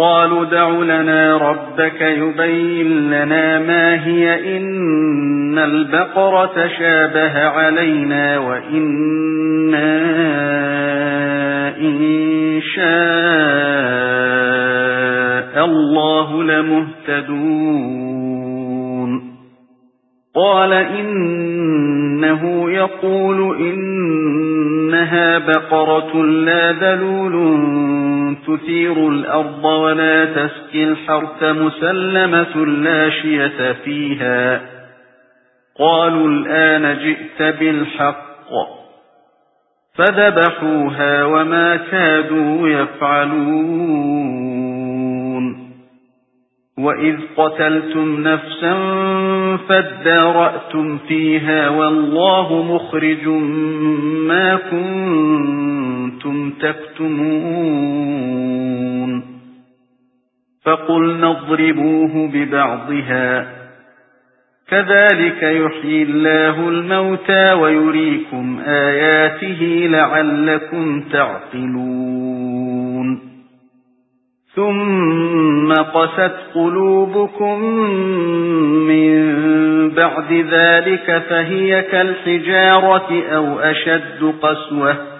قالوا دع لنا ربك يبين لنا ما هي إن البقرة شابه علينا وإنا إن شاء الله لمهتدون. قال إنه يقول إنها بقرة لا ذلول تثير الأرض ولا تسكي الحرث مسلمة لا شية فيها. قالوا الآن جئت بالحق. فذبحوها وما كادوا يفعلون. وإذ قتلتم نفسا فادارأتم فيها والله مخرج ما كنتم تكتمون فقلنا اضربوه ببعضها كذلك يحيي الله الموتى ويريكم آياته لعلكم تعقلون ثم قست قلوبكم من بعد ذلك فهي كالحجارة أو أشد قسوة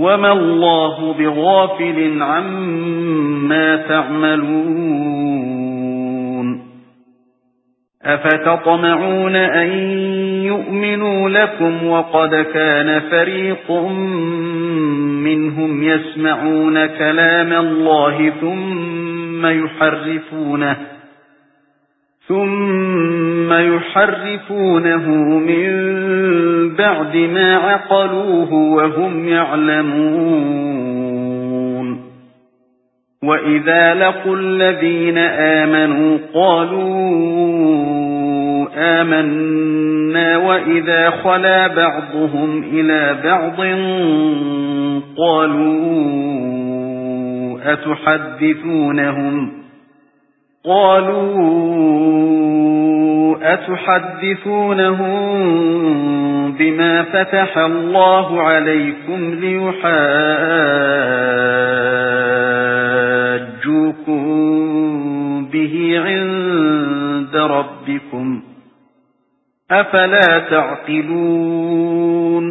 وَمَا اللَّهُ بِغَافِلٍ عَمَّا تَعْمَلُونَ أَفَتَطْمَعُونَ أَن يُؤْمِنُوا لَكُمْ وَقَدْ كَانَ فَرِيقٌ مِنْهُمْ يَسْمَعُونَ كَلَامَ اللَّهِ ثُمَّ يُحَرِّفُونَهُ ثُمَّ يُحَرِّفُونَهُ مِنْ بَعْدِ مَا عَقَلُوهُ وَهُمْ يَعْلَمُونَ. وَإِذَا لَقُوا الَّذِينَ آمَنُوا قَالُوا آمَنَّا وَإِذَا خَلَا بَعْضُهُمْ إِلَى بَعْضٍ قَالُوا أَتُحَدِّثُونَهُمْ؟ قالوا أتحدثونهم بما فتح الله عليكم ليحاجوكم به عند ربكم أفلا تعقلون